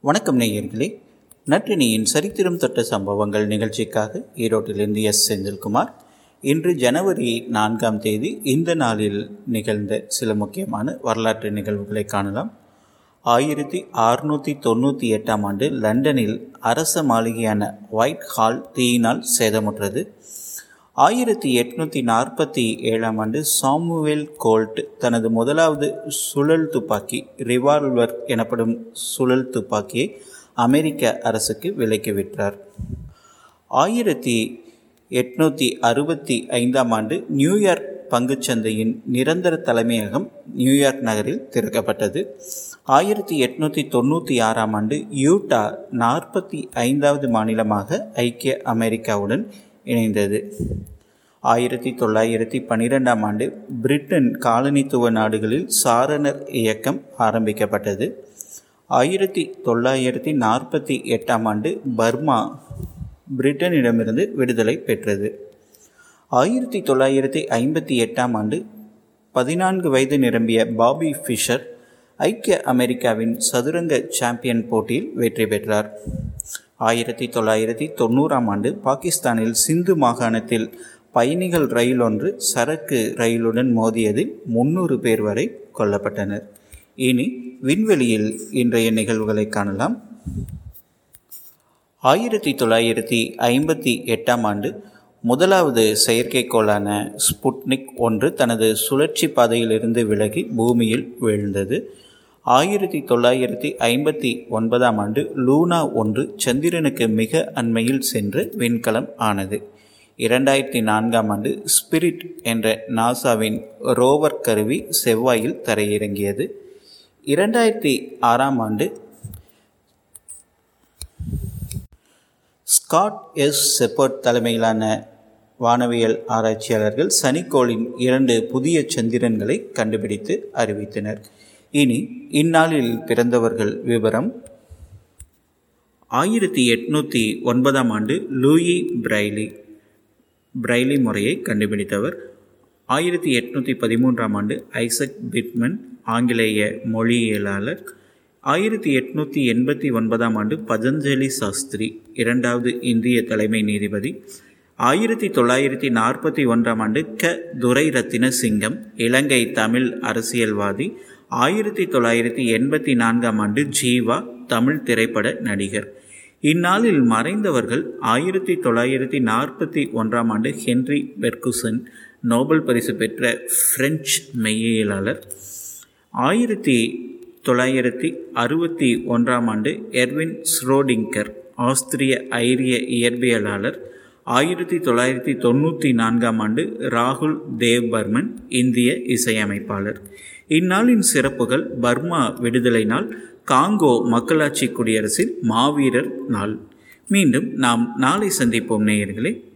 வணக்கம் நேயர்களே. நற்றினியின் சரித்திரம் தொட்ட சம்பவங்கள் நிகழ்ச்சிக்காக ஈரோட்டிலிருந்து எஸ். செந்தில்குமார். இன்று ஜனவரி நான்காம் தேதி இந்த நாளில் நிகழ்ந்த சில முக்கியமான வரலாற்று நிகழ்வுகளை காணலாம். ஆயிரத்தி அறுநூற்றி தொண்ணூற்றி எட்டாம் ஆண்டு லண்டனில் அரச மாளிகையான ஒயிட் ஹால் தீயினால் சேதமுற்றது. ஆயிரத்தி எட்நூற்றி நாற்பத்தி ஏழாம் ஆண்டு சாமுவேல் கோல்ட் தனது முதலாவது சுழல் துப்பாக்கி ரிவால்வர் எனப்படும் சுழல் துப்பாக்கியை அமெரிக்க அரசுக்கு விலைக்கு விற்றார் ஆயிரத்தி எட்நூற்றி அறுபத்தி ஐந்தாம் ஆண்டு நியூயார்க் பங்குச்சந்தையின் நிரந்தர தலைமையகம் நியூயார்க் நகரில் திறக்கப்பட்டது. ஆயிரத்தி எட்நூற்றி தொண்ணூற்றி ஆறாம் ஆண்டு யூட்டா நாற்பத்தி ஐந்தாவது மாநிலமாக ஐக்கிய அமெரிக்காவுடன் இணைந்தது. ஆயிரத்தி தொள்ளாயிரத்தி பன்னிரெண்டாம் ஆண்டு பிரிட்டன் காலனித்துவ நாடுகளில் சாரணர் இயக்கம் ஆரம்பிக்கப்பட்டது. ஆயிரத்தி தொள்ளாயிரத்தி நாற்பத்தி எட்டாம் ஆண்டு பர்மா பிரிட்டனிடமிருந்து விடுதலை பெற்றது. ஆயிரத்தி தொள்ளாயிரத்தி ஐம்பத்தி எட்டாம் ஆண்டு பதினான்கு வயது நிரம்பிய பாபி ஃபிஷர் ஐக்கிய அமெரிக்காவின் சதுரங்க சாம்பியன் போட்டியில் வெற்றி பெற்றார். ஆயிரத்தி தொள்ளாயிரத்தி தொண்ணூறாம் ஆண்டு பாகிஸ்தானில் சிந்து மாகாணத்தில் பயணிகள் ரயில் ஒன்று சரக்கு ரயிலுடன் மோதியதில் முன்னூறு பேர் வரை கொல்லப்பட்டனர். இனி விண்வெளியில் இன்றைய நிகழ்வுகளை காணலாம். ஆயிரத்தி தொள்ளாயிரத்தி ஐம்பத்தி எட்டாம் ஆண்டு முதலாவது செயற்கைக்கோளான ஸ்புட்னிக் ஒன்று தனது சுழற்சி பாதையிலிருந்து விலகி பூமியில் விழுந்தது. ஆயிரத்தி தொள்ளாயிரத்தி ஐம்பத்தி ஒன்பதாம் ஆண்டு லூனா ஒன்று சந்திரனுக்கு மிக அண்மையில் சென்று விண்கலம் ஆனது. இரண்டாயிரத்தி நான்காம் ஆண்டு ஸ்பிரிட் என்ற நாசாவின் ரோவர் கருவி செவ்வாயில் தரையிறங்கியது. இரண்டாயிரத்தி ஆறாம் ஆண்டு ஸ்காட் எஸ் செப்பர்ட் தலைமையிலான வானவியல் ஆராய்ச்சியாளர்கள் சனிக்கோளின் இரண்டு புதிய சந்திரன்களை கண்டுபிடித்து அறிவித்தனர். இனி இந்நாளில் பிறந்தவர்கள் விவரம். ஆயிரத்தி எட்நூற்றி ஒன்பதாம் ஆண்டு லூயி பிரைலி பிரைலி முறையை கண்டுபிடித்தவர். ஆயிரத்தி எட்நூற்றி பதிமூன்றாம் ஆண்டு ஐசக் பிட்மன் ஆங்கிலேய மொழியியலாளர். ஆயிரத்தி எட்நூற்றி எண்பத்தி ஒன்பதாம் ஆண்டு பதஞ்சலி சாஸ்திரி இரண்டாவது இந்திய தலைமை நீதிபதி. ஆயிரத்தி தொள்ளாயிரத்தி நாற்பத்தி ஒன்றாம் ஆண்டு க. துரை ரத்தின சிங்கம் இலங்கை தமிழ் அரசியல்வாதி. ஆயிரத்தி தொள்ளாயிரத்தி எண்பத்தி நான்காம் ஆண்டு ஜீவா தமிழ் திரைப்பட நடிகர். இந்நாளில் மறைந்தவர்கள் ஆயிரத்தி தொள்ளாயிரத்தி நாற்பத்தி ஒன்றாம் ஆண்டு ஹென்ரி பெர்குசன் நோபல் பரிசு பெற்ற பிரெஞ்சு மெய்யியலாளர். ஆயிரத்தி தொள்ளாயிரத்தி அறுபத்தி ஒன்றாம் ஆண்டு எர்வின் ஸ்ரோடிங்கர் ஆஸ்திரிய ஐரிய இயற்பியலாளர். ஆயிரத்தி தொள்ளாயிரத்தி தொண்ணூற்றி நான்காம் ஆண்டு ராகுல் தேவ் பர்மன் இந்திய இசையமைப்பாளர். இந்நாளின் சிறப்புகள் பர்மா விடுதலை நாள் காங்கோ மக்களாட்சி குடியரசில் மாவீரர் நாள். மீண்டும் நாம் நாளை சந்திப்போம் நேயர்களே.